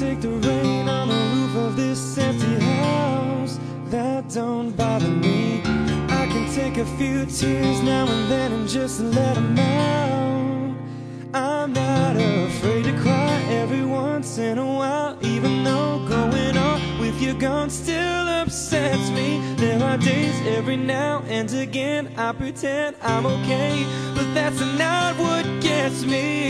take the rain on the roof of this empty house. That don't bother me. I can take a few tears now and then and just let them out. I'm not afraid to cry every once in a while, even though going on with your gun still upsets me. There are days every now and again I pretend I'm okay, but that's not what gets me.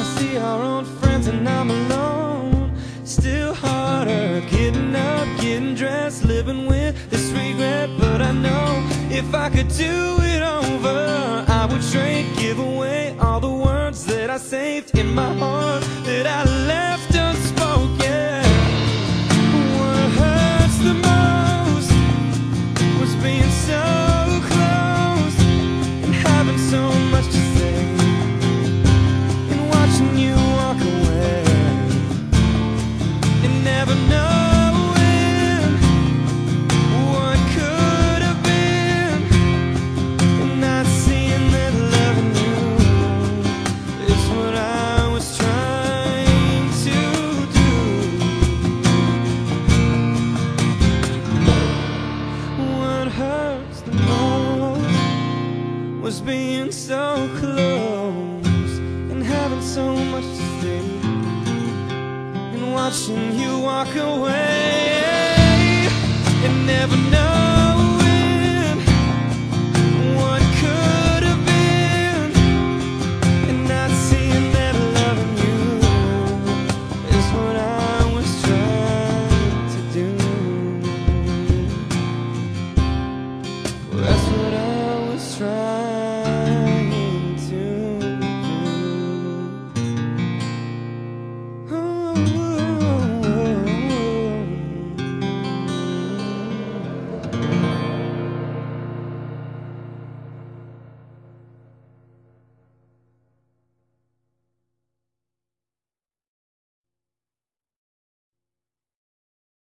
I see our old friends and I'm alone. Still harder getting up, getting dressed, living with this regret. But I know if I could do it over, I would trade, give away all the words that I saved in my heart that I left unspoken. What hurts the most was being so hurts the most was being so close and having so much to say and watching you walk away. And never